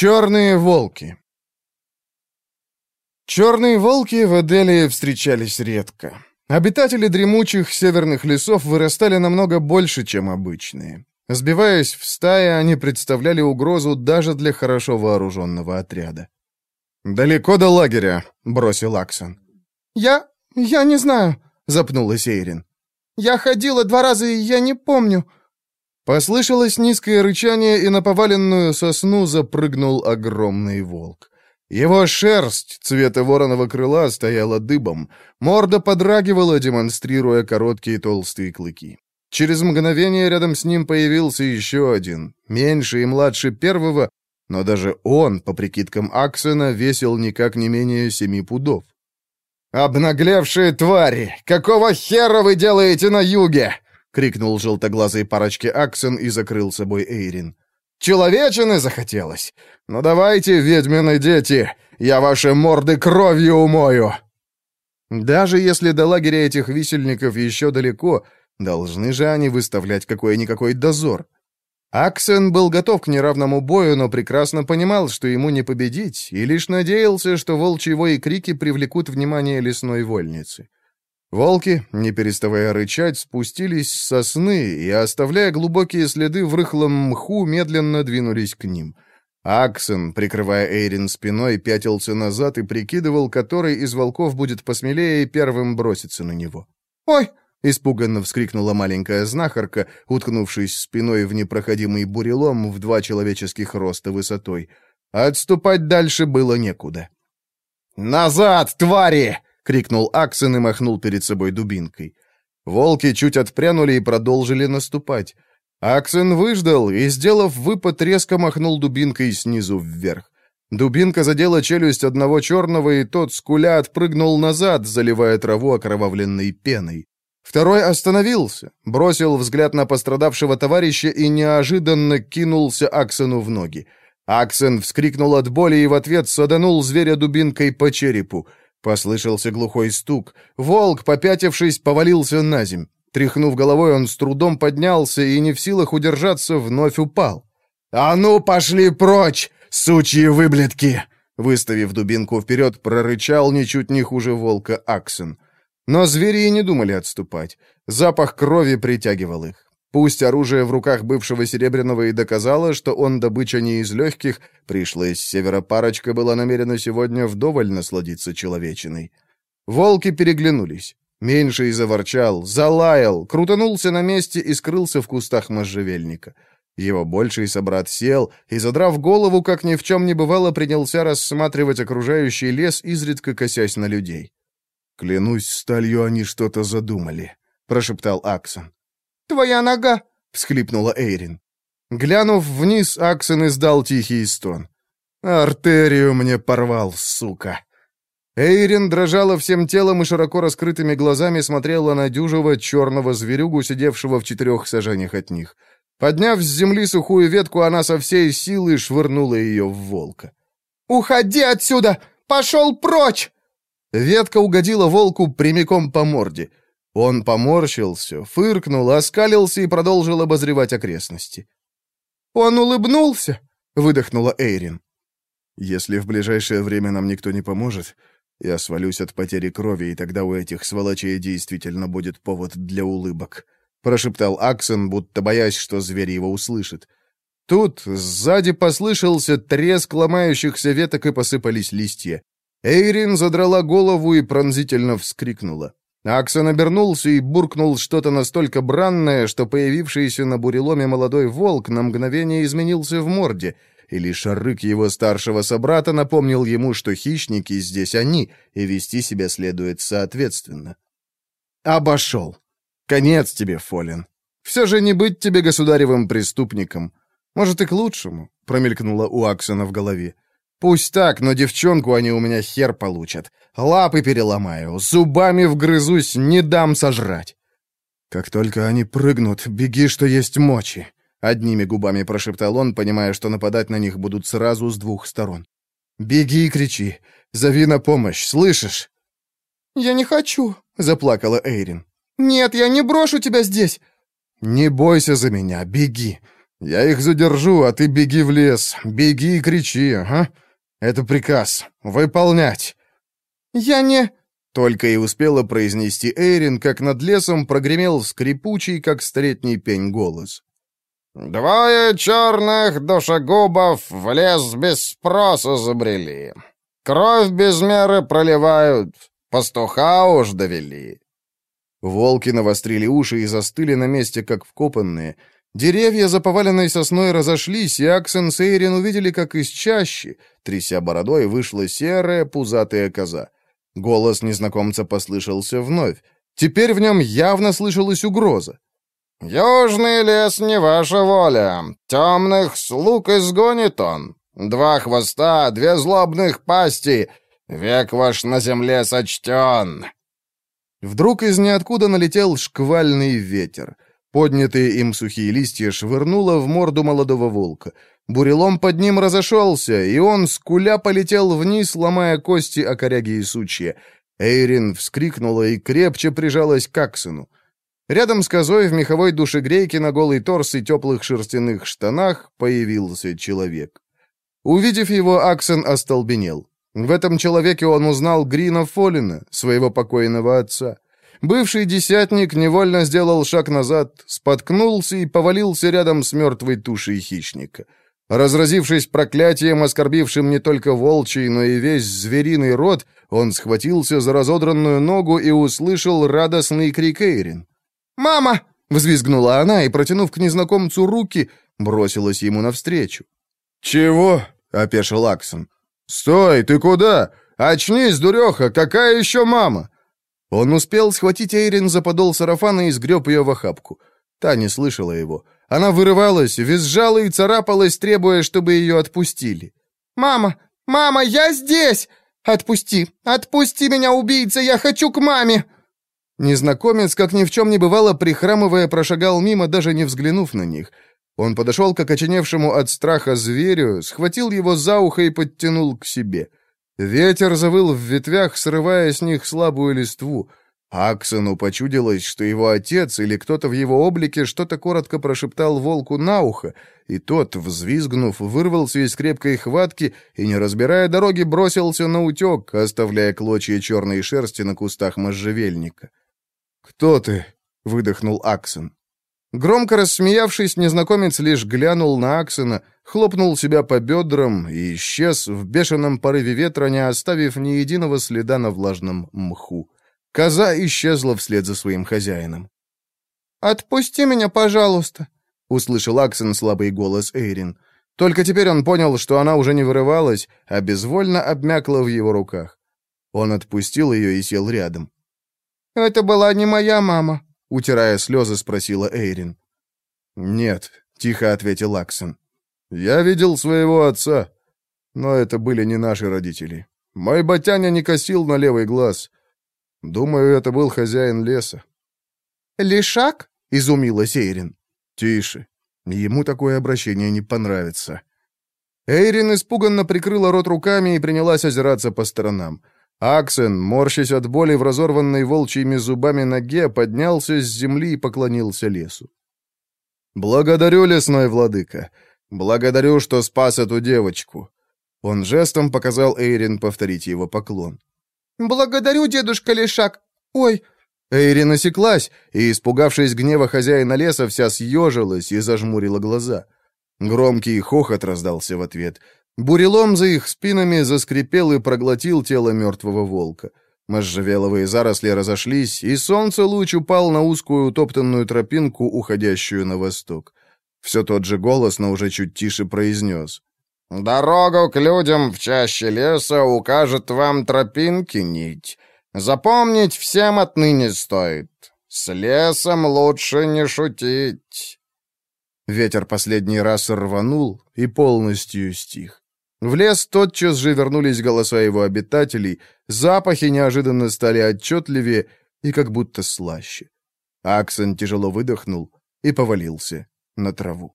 Черные волки Черные волки в Эделии встречались редко. Обитатели дремучих северных лесов вырастали намного больше, чем обычные. Сбиваясь в стаи, они представляли угрозу даже для хорошо вооруженного отряда. «Далеко до лагеря», — бросил Аксон. «Я... я не знаю», — запнулась Эйрин. «Я ходила два раза, и я не помню». Послышалось низкое рычание, и на поваленную сосну запрыгнул огромный волк. Его шерсть цвета вороного крыла стояла дыбом, морда подрагивала, демонстрируя короткие толстые клыки. Через мгновение рядом с ним появился еще один, меньше и младше первого, но даже он, по прикидкам Аксена, весил никак не менее семи пудов. «Обнаглевшие твари! Какого хера вы делаете на юге?» — крикнул желтоглазый парочке Аксен и закрыл собой Эйрин. «Человечины захотелось? Ну давайте, ведьмины дети, я ваши морды кровью умою!» Даже если до лагеря этих висельников еще далеко, должны же они выставлять какой-никакой дозор. Аксен был готов к неравному бою, но прекрасно понимал, что ему не победить, и лишь надеялся, что волчьи вои крики привлекут внимание лесной вольницы. Волки, не переставая рычать, спустились с сосны и, оставляя глубокие следы в рыхлом мху, медленно двинулись к ним. Аксен, прикрывая Эйрин спиной, пятился назад и прикидывал, который из волков будет посмелее и первым броситься на него. «Ой!» — испуганно вскрикнула маленькая знахарка, уткнувшись спиной в непроходимый бурелом в два человеческих роста высотой. Отступать дальше было некуда. «Назад, твари!» — крикнул Аксен и махнул перед собой дубинкой. Волки чуть отпрянули и продолжили наступать. Аксен выждал и, сделав выпад, резко махнул дубинкой снизу вверх. Дубинка задела челюсть одного черного, и тот, скуля, отпрыгнул назад, заливая траву окровавленной пеной. Второй остановился, бросил взгляд на пострадавшего товарища и неожиданно кинулся Аксену в ноги. Аксен вскрикнул от боли и в ответ саданул зверя дубинкой по черепу. Послышался глухой стук. Волк, попятившись, повалился на земь. Тряхнув головой, он с трудом поднялся и, не в силах удержаться, вновь упал. «А ну, пошли прочь, сучьи выблетки!» Выставив дубинку вперед, прорычал ничуть не хуже волка Аксен. Но звери и не думали отступать. Запах крови притягивал их. Пусть оружие в руках бывшего Серебряного и доказало, что он добыча не из легких, пришлая с севера парочка была намерена сегодня вдоволь насладиться человечиной. Волки переглянулись. Меньший заворчал, залаял, крутанулся на месте и скрылся в кустах можжевельника. Его больший собрат сел и, задрав голову, как ни в чем не бывало, принялся рассматривать окружающий лес, изредка косясь на людей. «Клянусь сталью, они что-то задумали», — прошептал Аксон. «Твоя нога!» — всхлипнула Эйрин. Глянув вниз, Аксон издал тихий стон. «Артерию мне порвал, сука!» Эйрин дрожала всем телом и широко раскрытыми глазами смотрела на дюжего черного зверюгу, сидевшего в четырех сажениях от них. Подняв с земли сухую ветку, она со всей силы швырнула ее в волка. «Уходи отсюда! Пошел прочь!» Ветка угодила волку прямиком по морде. Он поморщился, фыркнул, оскалился и продолжил обозревать окрестности. «Он улыбнулся!» — выдохнула Эйрин. «Если в ближайшее время нам никто не поможет, я свалюсь от потери крови, и тогда у этих сволочей действительно будет повод для улыбок», — прошептал Аксон, будто боясь, что зверь его услышит. Тут сзади послышался треск ломающихся веток и посыпались листья. Эйрин задрала голову и пронзительно вскрикнула. Аксон обернулся и буркнул что-то настолько бранное, что появившийся на буреломе молодой волк на мгновение изменился в морде, и лишь рык его старшего собрата напомнил ему, что хищники здесь они, и вести себя следует соответственно. «Обошел. Конец тебе, Фолин. Все же не быть тебе государевым преступником. Может, и к лучшему», — промелькнуло у Аксона в голове. «Пусть так, но девчонку они у меня хер получат. Лапы переломаю, зубами вгрызусь, не дам сожрать. Как только они прыгнут, беги, что есть мочи. Одними губами прошептал он, понимая, что нападать на них будут сразу с двух сторон. «Беги и кричи! Зови на помощь, слышишь?» «Я не хочу», — заплакала Эйрин. «Нет, я не брошу тебя здесь!» «Не бойся за меня, беги! Я их задержу, а ты беги в лес. Беги и кричи, ага. Это приказ. Выполнять. Я не... Только и успела произнести Эйрин, как над лесом прогремел скрипучий, как столетний пень, голос. «Двое черных душегубов в лес без спроса забрели. Кровь без меры проливают, пастуха уж довели». Волки навострили уши и застыли на месте, как вкопанные. Деревья за поваленной сосной разошлись, и Аксен с Эйрин увидели, как из чащи, тряся бородой, вышла серая пузатая коза. Голос незнакомца послышался вновь. Теперь в нем явно слышалась угроза. «Южный лес не ваша воля. Темных слуг изгонит он. Два хвоста, две злобных пасти. Век ваш на земле сочтен». Вдруг из ниоткуда налетел шквальный ветер. Поднятые им сухие листья швырнуло в морду молодого волка. Бурелом под ним разошелся, и он, скуля, полетел вниз, ломая кости о коряги и сучья. Эйрин вскрикнула и крепче прижалась к Аксену. Рядом с козой в меховой душегрейке на голый торс и теплых шерстяных штанах появился человек. Увидев его, Аксен остолбенел. В этом человеке он узнал Грина Фолина, своего покойного отца. Бывший десятник невольно сделал шаг назад, споткнулся и повалился рядом с мертвой тушей хищника. Разразившись проклятием, оскорбившим не только волчий, но и весь звериный род, он схватился за разодранную ногу и услышал радостный крик Эйрин. «Мама!» — взвизгнула она и, протянув к незнакомцу руки, бросилась ему навстречу. «Чего?» — опешил Аксон. «Стой, ты куда? Очнись, дуреха, какая еще мама?» Он успел схватить Эйрин за подол сарафана и сгреб ее в охапку. Та не слышала его. Она вырывалась, визжала и царапалась, требуя, чтобы ее отпустили. «Мама! Мама, я здесь! Отпусти! Отпусти меня, убийца! Я хочу к маме!» Незнакомец, как ни в чем не бывало, прихрамывая, прошагал мимо, даже не взглянув на них. Он подошел к окоченевшему от страха зверю, схватил его за ухо и подтянул к себе. Ветер завыл в ветвях, срывая с них слабую листву. Аксону почудилось, что его отец или кто-то в его облике что-то коротко прошептал волку на ухо, и тот, взвизгнув, вырвался из крепкой хватки и, не разбирая дороги, бросился на утек, оставляя клочья черной шерсти на кустах можжевельника. «Кто ты?» — выдохнул Аксон. Громко рассмеявшись, незнакомец лишь глянул на Аксена, хлопнул себя по бедрам и исчез в бешеном порыве ветра, не оставив ни единого следа на влажном мху. Коза исчезла вслед за своим хозяином. «Отпусти меня, пожалуйста», — услышал Аксен слабый голос Эйрин. Только теперь он понял, что она уже не вырывалась, а безвольно обмякла в его руках. Он отпустил ее и сел рядом. «Это была не моя мама», Утирая слезы, спросила Эйрин. «Нет», — тихо ответил Аксон. «Я видел своего отца, но это были не наши родители. Мой батяня не косил на левый глаз. Думаю, это был хозяин леса». «Лишак?» — изумилась Эйрин. «Тише. Ему такое обращение не понравится». Эйрин испуганно прикрыла рот руками и принялась озираться по сторонам. Аксен, морщась от боли в разорванной волчьими зубами ноге, поднялся с земли и поклонился лесу. «Благодарю, лесной владыка. Благодарю, что спас эту девочку». Он жестом показал Эйрин повторить его поклон. «Благодарю, дедушка Лешак. Ой!» Эйрин осеклась и, испугавшись гнева хозяина леса, вся съежилась и зажмурила глаза. Громкий хохот раздался в ответ — Бурелом за их спинами заскрипел и проглотил тело мертвого волка. Можжевеловые заросли разошлись, и солнце луч упал на узкую утоптанную тропинку, уходящую на восток. Все тот же голос, но уже чуть тише произнес. «Дорогу к людям в чаще леса укажет вам тропинки нить. Запомнить всем отныне стоит. С лесом лучше не шутить». Ветер последний раз рванул и полностью стих. В лес тотчас же вернулись голоса его обитателей, запахи неожиданно стали отчетливее и как будто слаще. Аксон тяжело выдохнул и повалился на траву.